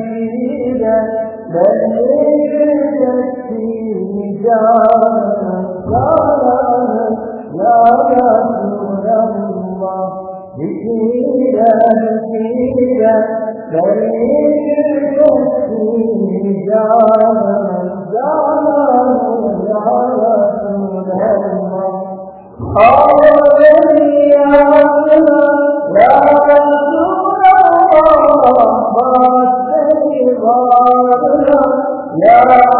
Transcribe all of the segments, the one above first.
مزيدا بل تكفيه جانا جانا يا رسول الله مزيدا مزيدا بل تكفيه جانا جانا يا رسول الله قال يا رسول الله ಸಾಧಾರಣ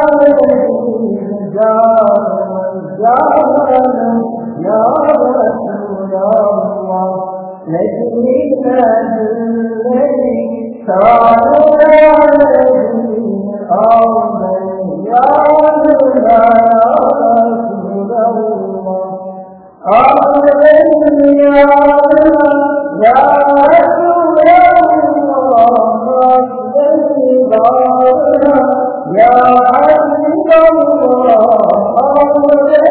يا عبد الله